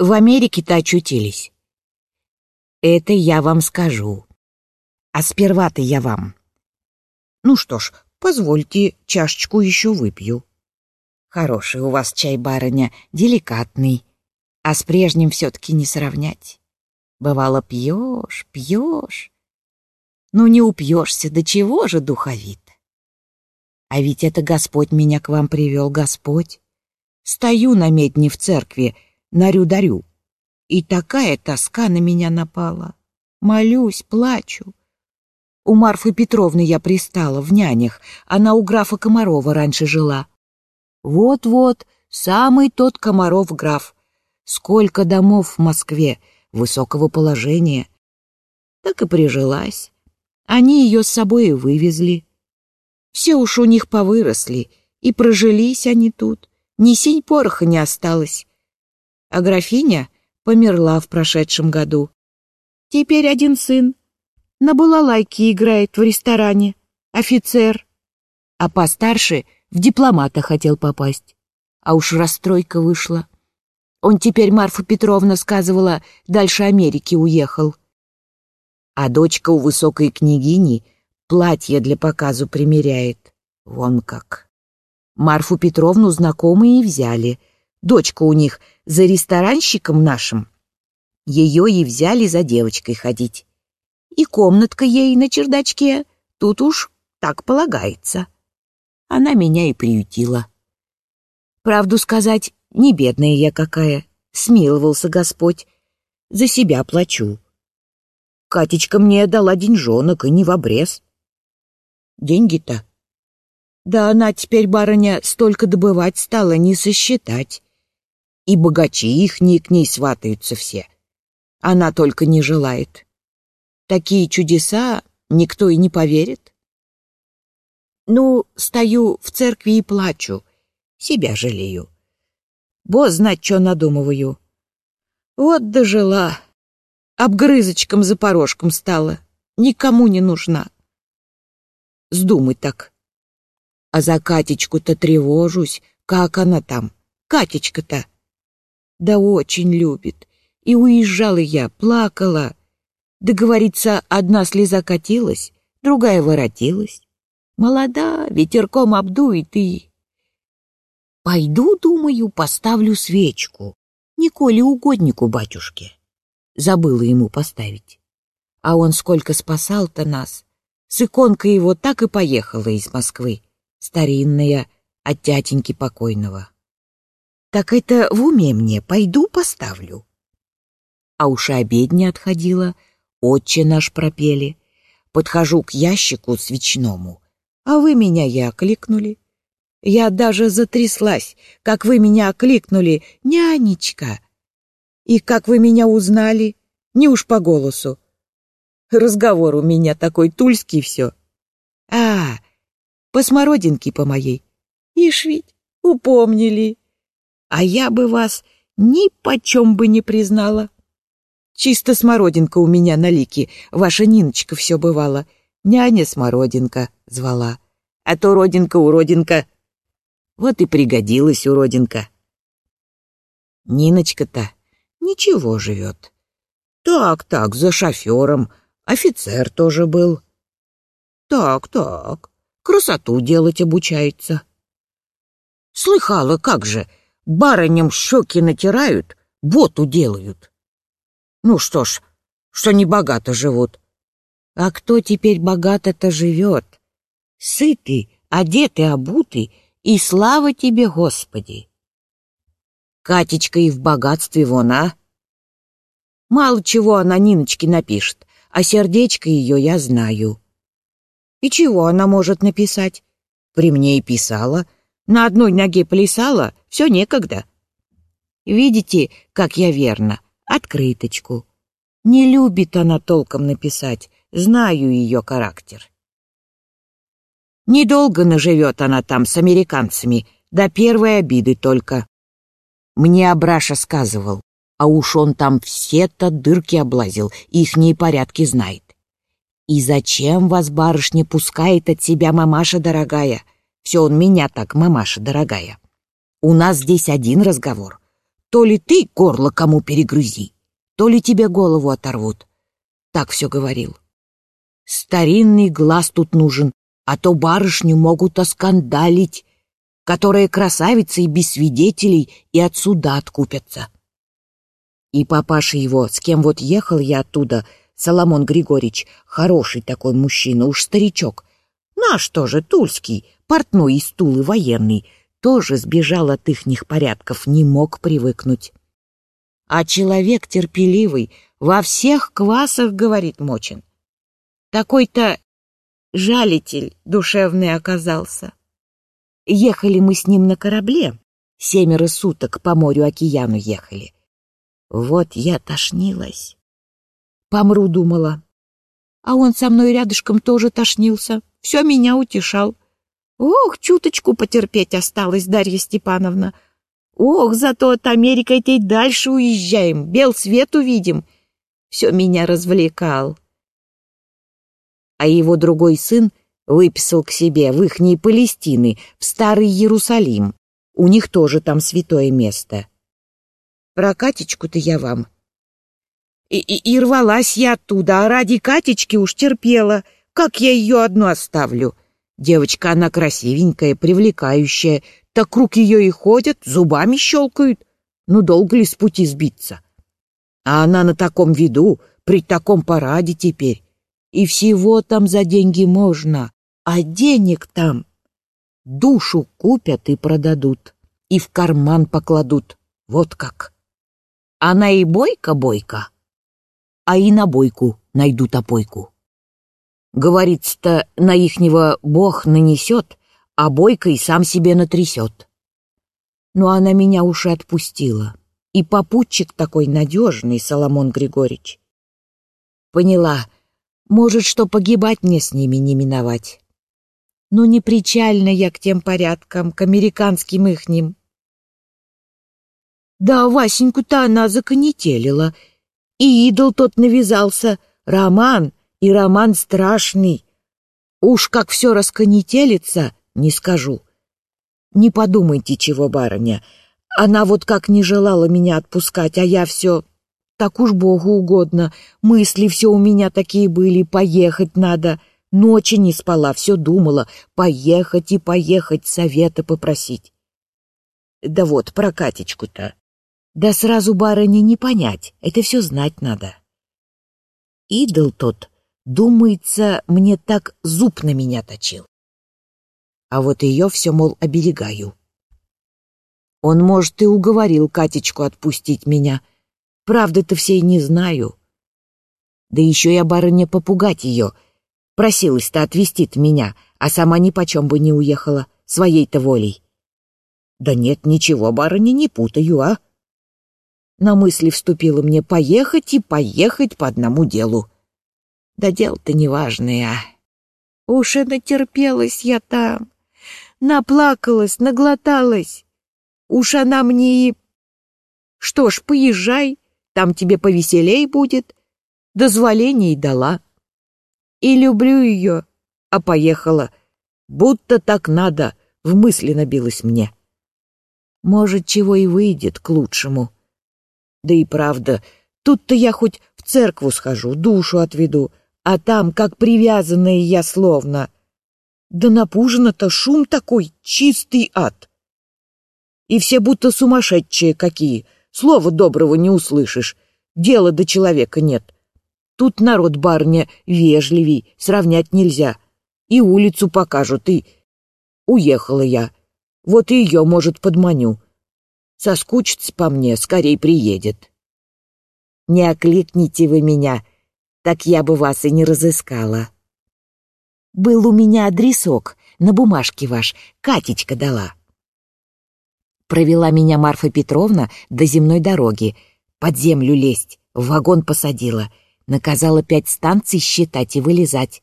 в Америке-то очутились? Это я вам скажу. А сперва-то я вам. Ну что ж, позвольте, чашечку еще выпью. Хороший у вас чай, барыня, деликатный. А с прежним все-таки не сравнять. Бывало, пьешь, пьешь. Ну не упьешься, до чего же духовит? А ведь это Господь меня к вам привел, Господь. Стою на медне в церкви, нарю-дарю. И такая тоска на меня напала. Молюсь, плачу. У Марфы Петровны я пристала в нянях. Она у графа Комарова раньше жила. Вот-вот, самый тот Комаров граф. Сколько домов в Москве, высокого положения. Так и прижилась. Они ее с собой и вывезли. Все уж у них повыросли, и прожились они тут. Ни синь пороха не осталось. А графиня померла в прошедшем году. Теперь один сын. На балалайке играет в ресторане. Офицер. А постарше в дипломата хотел попасть. А уж расстройка вышла. Он теперь, Марфа Петровна сказывала, дальше Америки уехал. А дочка у высокой княгини платье для показу примеряет. Вон как. Марфу Петровну знакомые взяли. Дочка у них за ресторанщиком нашим. Ее и взяли за девочкой ходить. И комнатка ей на чердачке. Тут уж так полагается. Она меня и приютила. Правду сказать, не бедная я какая, смиловался Господь. За себя плачу. Катечка мне дала деньжонок, и не в обрез. Деньги-то? Да она теперь, барыня, столько добывать стала, не сосчитать. И богачи их не к ней сватаются все. Она только не желает. Такие чудеса никто и не поверит. Ну, стою в церкви и плачу, себя жалею. Бо знать, что надумываю. Вот дожила, обгрызочком за порожком стала, никому не нужна. Сдумай так. А за Катечку-то тревожусь, как она там, Катечка-то. Да очень любит. И уезжала я, плакала. Да, говорится, одна слеза катилась, другая воротилась. Молода, ветерком обдует и... Пойду, думаю, поставлю свечку. Николе угоднику батюшке. Забыла ему поставить. А он сколько спасал-то нас. С иконкой его так и поехала из Москвы. Старинная, от тятеньки покойного. Так это в уме мне, пойду поставлю. А уж и обед не отходила, отче наш пропели. Подхожу к ящику свечному, а вы меня и окликнули. Я даже затряслась, как вы меня окликнули, нянечка. И как вы меня узнали? Не уж по голосу. Разговор у меня такой тульский все. А, по смородинке по моей. Ишь ведь, упомнили. А я бы вас ни почем бы не признала. Чисто смородинка у меня на лике, ваша Ниночка все бывала. Няня Смородинка звала. А то родинка-уродинка вот и пригодилась уродинка. Ниночка-то ничего живет. Так-так, за шофером. Офицер тоже был. Так-так, красоту делать обучается. Слыхала, как же, барыням щеки натирают, боту делают. Ну что ж, что не богато живут. А кто теперь богато-то живет? Сытый, одетый, обутый и слава тебе, Господи! Катечка и в богатстве вон, а? Мало чего она Ниночке напишет, а сердечко ее я знаю. И чего она может написать? При мне и писала. На одной ноге плясала, все некогда. Видите, как я верно? Открыточку. Не любит она толком написать, знаю ее характер. Недолго наживет она там с американцами, до первой обиды только. Мне Абраша сказывал, а уж он там все-то дырки облазил, ихние порядки знает. И зачем вас, барышня, пускает от себя мамаша дорогая? Все он меня так, мамаша дорогая. У нас здесь один разговор. То ли ты горло кому перегрызи, то ли тебе голову оторвут. Так все говорил. Старинный глаз тут нужен, а то барышню могут оскандалить, которые красавицы и без свидетелей и от суда откупятся. И папаша его, с кем вот ехал я оттуда, Соломон Григорьевич, хороший такой мужчина, уж старичок. Наш тоже, тульский, портной из Тулы военный, тоже сбежал от ихних порядков, не мог привыкнуть. А человек терпеливый, во всех квасах, говорит Мочин. Такой-то жалитель душевный оказался. Ехали мы с ним на корабле, семеро суток по морю-океану ехали. Вот я тошнилась. Помру, думала. А он со мной рядышком тоже тошнился, все меня утешал. Ох, чуточку потерпеть осталось, Дарья Степановна. Ох, зато от Америки-то дальше уезжаем, бел свет увидим. Все меня развлекал. А его другой сын выписал к себе в ихней Палестины, в Старый Иерусалим. У них тоже там святое место. Про Катечку-то я вам. И, и, и рвалась я оттуда, а ради Катечки уж терпела. Как я ее одну оставлю? Девочка, она красивенькая, привлекающая. Так рук ее и ходят, зубами щелкают. Ну, долго ли с пути сбиться? А она на таком виду, при таком параде теперь. И всего там за деньги можно, а денег там душу купят и продадут, и в карман покладут. Вот как. Она и бойка-бойка, а и на бойку найдут опойку. Говорится-то, на ихнего бог нанесет, а бойка и сам себе натрясет. Но она меня уж и отпустила. И попутчик такой надежный, Соломон Григорьевич. Поняла, может, что погибать мне с ними не миновать. Но не причально я к тем порядкам, к американским ихним. Да, Васеньку-то она законетелила, и идол тот навязался, роман, и роман страшный. Уж как все расконетелится, не скажу. Не подумайте, чего, барыня, она вот как не желала меня отпускать, а я все так уж Богу угодно. Мысли все у меня такие были, поехать надо. Ночи не спала, все думала, поехать и поехать, совета попросить. Да вот, про Катечку-то. Да сразу барыне не понять, это все знать надо. Идол тот, думается, мне так зуб на меня точил. А вот ее все, мол, оберегаю. Он, может, и уговорил Катечку отпустить меня, Правды-то всей не знаю. Да еще я, барыня, попугать ее. Просилась-то отвезти меня, а сама ни почем бы не уехала, своей-то волей. Да нет, ничего, барыня, не путаю, а? На мысли вступило мне поехать и поехать по одному делу. Да дело-то а. Уж и натерпелась я там, наплакалась, наглоталась. Уж она мне и... Что ж, поезжай, там тебе повеселей будет. Дозволение и дала. И люблю ее, а поехала. Будто так надо, в мысли набилось мне. Может, чего и выйдет к лучшему. Да и правда, тут-то я хоть в церкву схожу, душу отведу, а там, как привязанная я словно. Да напужено-то шум такой, чистый ад. И все будто сумасшедшие какие — Слова доброго не услышишь. Дела до человека нет. Тут народ барня вежливей, сравнять нельзя. И улицу покажут, и... Уехала я. Вот и ее, может, подманю. Соскучится по мне, скорей приедет. Не окликните вы меня, так я бы вас и не разыскала. Был у меня адресок, на бумажке ваш, Катечка дала. Провела меня Марфа Петровна до земной дороги. Под землю лезть, в вагон посадила. Наказала пять станций считать и вылезать.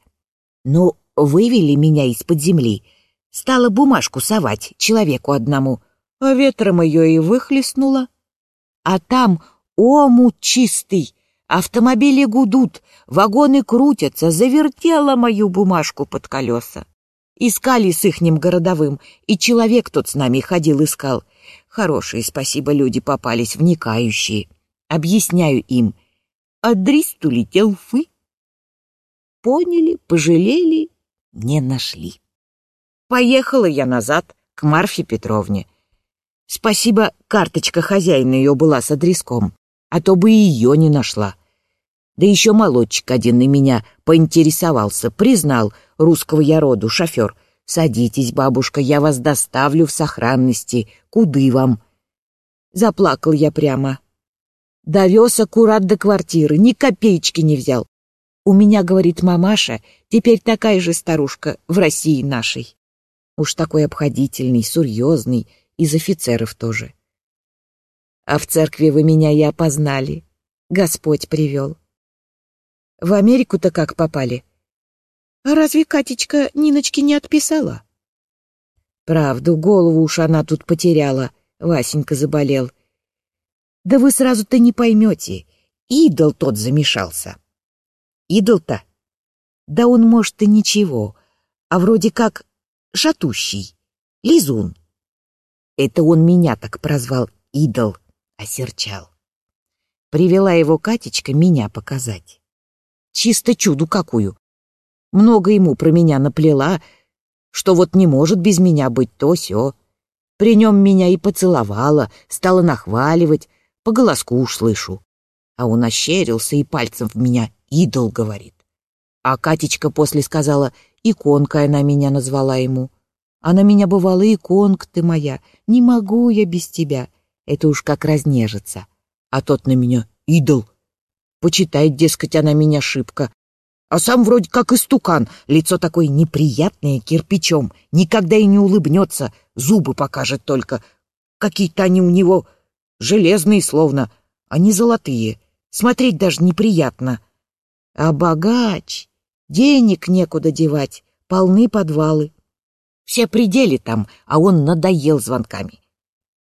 Ну, вывели меня из-под земли. Стала бумажку совать человеку одному. А ветром ее и выхлестнула. А там омут чистый. Автомобили гудут, вагоны крутятся, завертела мою бумажку под колеса. Искали с ихним городовым, и человек тот с нами ходил искал. Хорошие, спасибо, люди попались, вникающие. Объясняю им. Адрес улетел фы. Поняли, пожалели, не нашли. Поехала я назад к Марфе Петровне. Спасибо, карточка хозяина ее была с адреском, а то бы ее не нашла. Да еще молодчик один на меня поинтересовался, признал, русского я роду, шофер. «Садитесь, бабушка, я вас доставлю в сохранности. Куды вам?» Заплакал я прямо. Довез аккурат до квартиры, ни копеечки не взял. У меня, говорит мамаша, теперь такая же старушка в России нашей. Уж такой обходительный, серьезный, из офицеров тоже. А в церкви вы меня и опознали. Господь привел. В Америку-то как попали? А разве Катечка Ниночке не отписала? Правду, голову уж она тут потеряла. Васенька заболел. Да вы сразу-то не поймете. Идол тот замешался. Идол-то? Да он, может, и ничего, а вроде как шатущий, лизун. Это он меня так прозвал идол, осерчал. Привела его Катечка меня показать. Чисто чуду какую. Много ему про меня наплела, что вот не может без меня быть то-сё. При нем меня и поцеловала, стала нахваливать, по голоску уж слышу. А он ощерился и пальцем в меня идол говорит. А Катечка после сказала, иконкой она меня назвала ему. Она меня бывала, иконка ты моя, не могу я без тебя. Это уж как разнежится. А тот на меня идол Почитает, дескать, она меня шибко. А сам вроде как истукан, лицо такое неприятное, кирпичом, никогда и не улыбнется, зубы покажет только. Какие-то они у него железные словно, а не золотые. Смотреть даже неприятно. А богач, денег некуда девать, полны подвалы. Все пределы там, а он надоел звонками.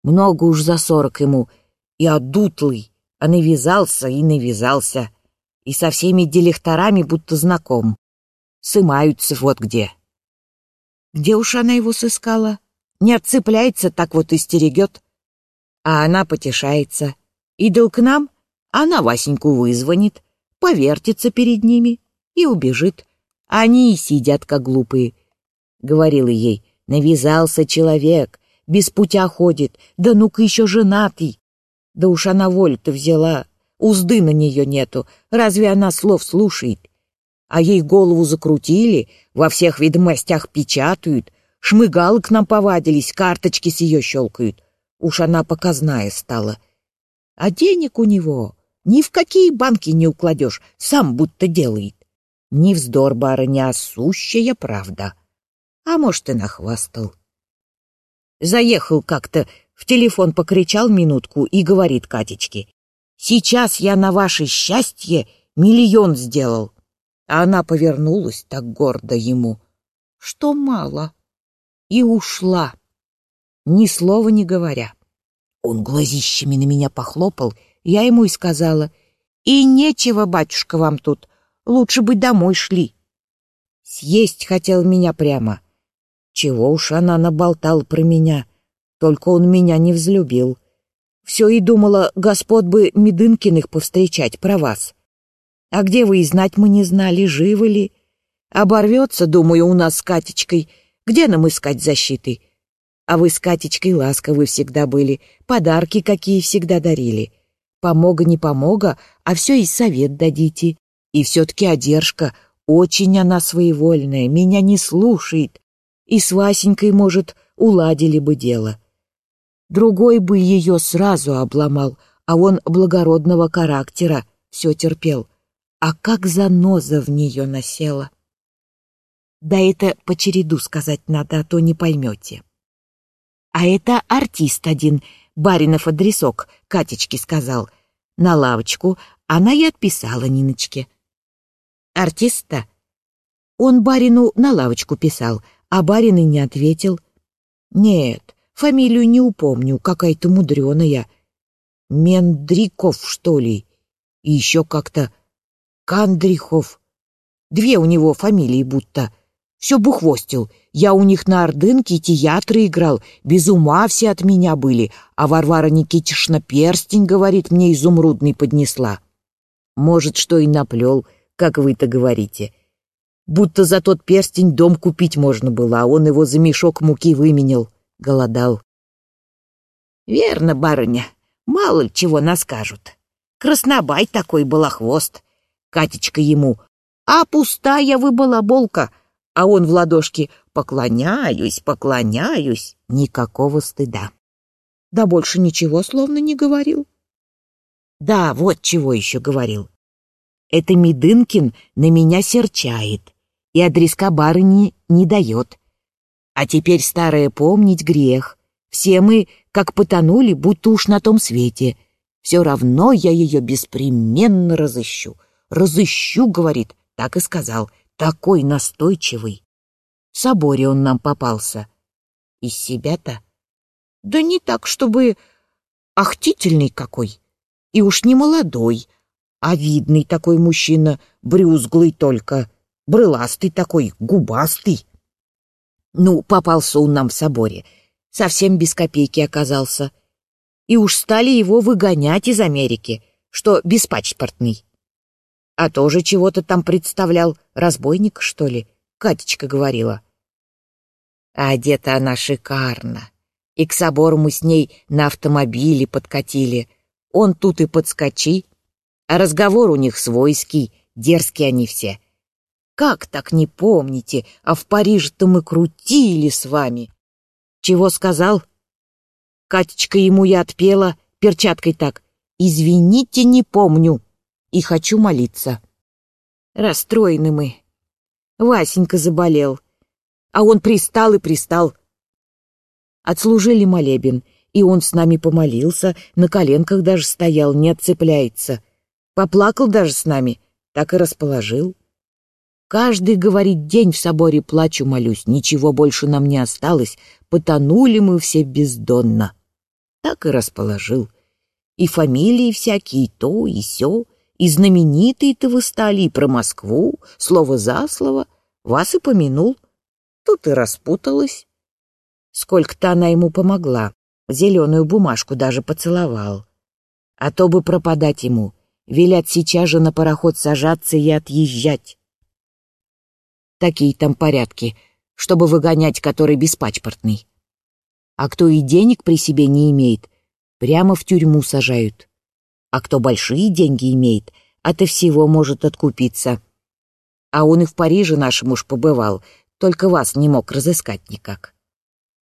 Много уж за сорок ему, и одутлый, а навязался и навязался, и со всеми директорами будто знаком. Сымаются вот где. Где уж она его сыскала? Не отцепляется, так вот и стерегет. А она потешается. Идол к нам, она Васеньку вызвонит, повертится перед ними и убежит. Они и сидят, как глупые. Говорила ей, навязался человек, без путя ходит, да ну-ка еще женатый. Да уж она волю-то взяла, узды на нее нету, разве она слов слушает? А ей голову закрутили, во всех ведомостях печатают, шмыгалы к нам повадились, карточки с ее щелкают. Уж она показная стала. А денег у него ни в какие банки не укладешь, сам будто делает. Не вздор, барыня, сущая правда. А может, и нахвастал. Заехал как-то в телефон покричал минутку и говорит Катечке. «Сейчас я на ваше счастье миллион сделал». А она повернулась так гордо ему, что мало, и ушла, ни слова не говоря. Он глазищами на меня похлопал, я ему и сказала, «И нечего, батюшка, вам тут, лучше бы домой шли». Съесть хотел меня прямо. Чего уж она наболтала про меня — только он меня не взлюбил. Все и думала, господ бы Медынкиных повстречать про вас. А где вы и знать мы не знали, живы ли? Оборвется, думаю, у нас с Катечкой. Где нам искать защиты? А вы с Катечкой ласковы всегда были, подарки какие всегда дарили. Помога не помога, а все и совет дадите. И все-таки одержка, очень она своевольная, меня не слушает. И с Васенькой, может, уладили бы дело. Другой бы ее сразу обломал, а он благородного характера, все терпел. А как заноза в нее насела. Да это по череду сказать надо, а то не поймете. А это артист один, баринов адресок, Катечке сказал. На лавочку она и отписала Ниночке. Артиста? Он барину на лавочку писал, а барин и не ответил. Нет, Фамилию не упомню, какая-то мудреная. Мендриков, что ли? И еще как-то Кандрихов. Две у него фамилии будто. Все бухвостил. Я у них на Ордынке театры играл, без ума все от меня были, а Варвара Никитишна перстень, говорит, мне изумрудный поднесла. Может, что и наплел, как вы-то говорите. Будто за тот перстень дом купить можно было, а он его за мешок муки выменял. Голодал. Верно, барыня, мало ли чего наскажут. Краснобай такой балахвост. Катечка ему. А пустая вы балаболка. А он в ладошки «Поклоняюсь, поклоняюсь». Никакого стыда. Да больше ничего словно не говорил. Да, вот чего еще говорил. Это Медынкин на меня серчает и адреска барыни не дает. А теперь старое помнить грех. Все мы как потонули, будто уж на том свете. Все равно я ее беспременно разыщу. Разыщу, говорит, так и сказал, такой настойчивый. В соборе он нам попался. Из себя-то? Да не так, чтобы ахтительный какой. И уж не молодой, а видный такой мужчина, брюзглый только, брыластый такой, губастый. Ну, попался он нам в соборе, совсем без копейки оказался. И уж стали его выгонять из Америки, что беспачпортный. А тоже чего-то там представлял, разбойник, что ли, Катечка говорила. А одета она шикарно. И к собору мы с ней на автомобиле подкатили. Он тут и подскочи. А разговор у них свойский, дерзкие они все. Как так не помните, а в Париже-то мы крутили с вами. Чего сказал? Катечка ему я отпела, перчаткой так. Извините, не помню. И хочу молиться. Расстроены мы. Васенька заболел. А он пристал и пристал. Отслужили молебен, и он с нами помолился, на коленках даже стоял, не отцепляется. Поплакал даже с нами, так и расположил. Каждый, говорит, день в соборе плачу, молюсь, ничего больше нам не осталось, потонули мы все бездонно. Так и расположил. И фамилии всякие, то, и сё, и знаменитые-то вы стали, и про Москву, слово за слово, вас и помянул. Тут и распуталась. Сколько-то она ему помогла, зеленую бумажку даже поцеловал. А то бы пропадать ему, велят сейчас же на пароход сажаться и отъезжать. Такие там порядки, чтобы выгонять который беспачпортный. А кто и денег при себе не имеет, прямо в тюрьму сажают. А кто большие деньги имеет, от всего может откупиться. А он и в Париже нашему уж побывал, только вас не мог разыскать никак.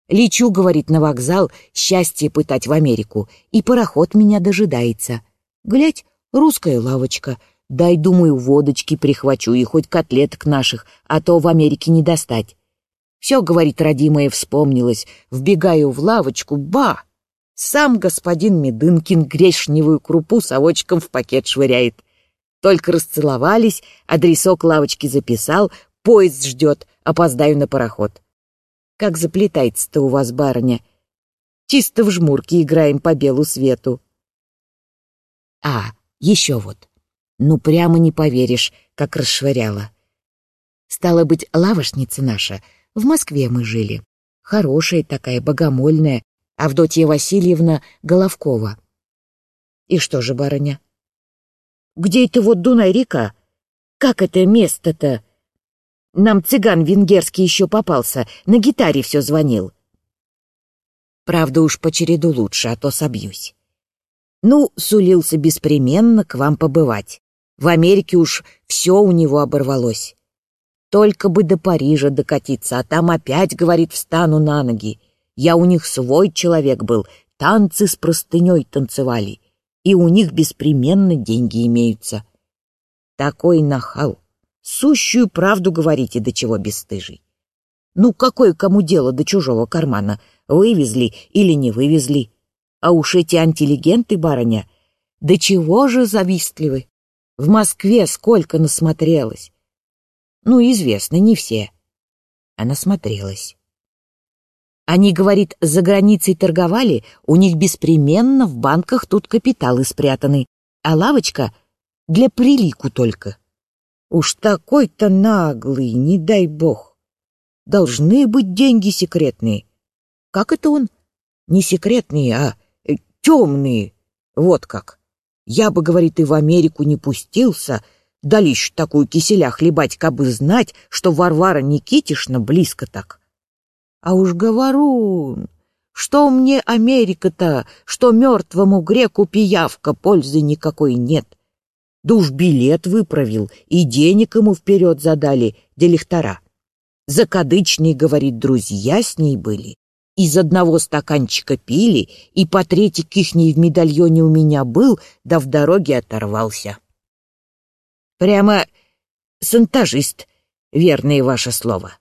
Лечу, говорит, на вокзал, счастье пытать в Америку, и пароход меня дожидается. Глядь, русская лавочка — Дай, думаю, водочки прихвачу и хоть котлеток наших, а то в Америке не достать. Все, говорит родимая, вспомнилось. Вбегаю в лавочку, ба! Сам господин Медынкин грешневую крупу совочком в пакет швыряет. Только расцеловались, адресок лавочки записал, поезд ждет, опоздаю на пароход. Как заплетается-то у вас, барыня? Чисто в жмурке играем по белу свету. А, еще вот. Ну, прямо не поверишь, как расшвыряла. Стало быть, лавошница наша, в Москве мы жили. Хорошая такая, богомольная, Авдотья Васильевна Головкова. И что же, барыня? Где это вот Дунай-река? Как это место-то? Нам цыган венгерский еще попался, на гитаре все звонил. Правда уж по череду лучше, а то собьюсь. Ну, сулился беспременно к вам побывать. В Америке уж все у него оборвалось. Только бы до Парижа докатиться, а там опять, говорит, встану на ноги. Я у них свой человек был, танцы с простыней танцевали, и у них беспременно деньги имеются. Такой нахал. Сущую правду говорите, до чего бесстыжий. Ну, какое кому дело до чужого кармана, вывезли или не вывезли? А уж эти антилегенты, барыня, до чего же завистливы? В Москве сколько насмотрелась. Ну, известно, не все. Она смотрелась. Они, говорит, за границей торговали, у них беспременно в банках тут капиталы спрятаны, а лавочка для прилику только. Уж такой-то наглый, не дай бог. должны быть деньги секретные. Как это он? Не секретные, а э, темные. Вот как. Я бы, говорит, и в Америку не пустился, да лишь такую киселя хлебать, кабы знать, что Варвара Никитишна близко так. А уж говорун, что мне Америка-то, что мертвому греку пиявка, пользы никакой нет. Да уж билет выправил, и денег ему вперед задали, делихтора. Закадычные, говорит, друзья с ней были. Из одного стаканчика пили, и по третик ихний в медальоне у меня был, да в дороге оторвался. Прямо сантажист, верное ваше слово.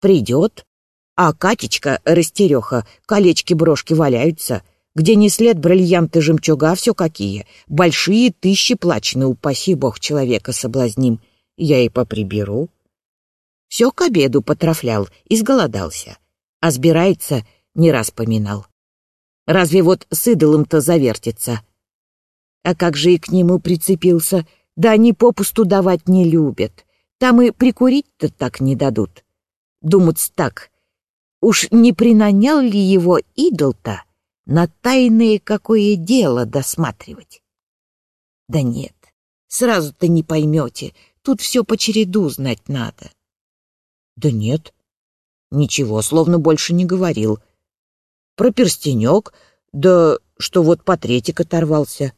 Придет, а Катечка, растереха, колечки-брошки валяются, где не след бриллианты жемчуга, все какие. Большие тысячи плачены, упаси бог человека соблазним. Я и поприберу. Все к обеду потрафлял, изголодался. А сбирается, не раз поминал. Разве вот с идолом-то завертится? А как же и к нему прицепился? Да они попусту давать не любят. Там и прикурить-то так не дадут. Думать так — Уж не принанял ли его идол-то на тайное какое дело досматривать? Да нет, сразу-то не поймете, тут все по череду знать надо. Да нет, ничего, словно больше не говорил. Про перстенек, да что вот Патретик оторвался.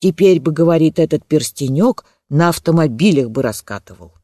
Теперь бы, говорит этот перстенек, на автомобилях бы раскатывал.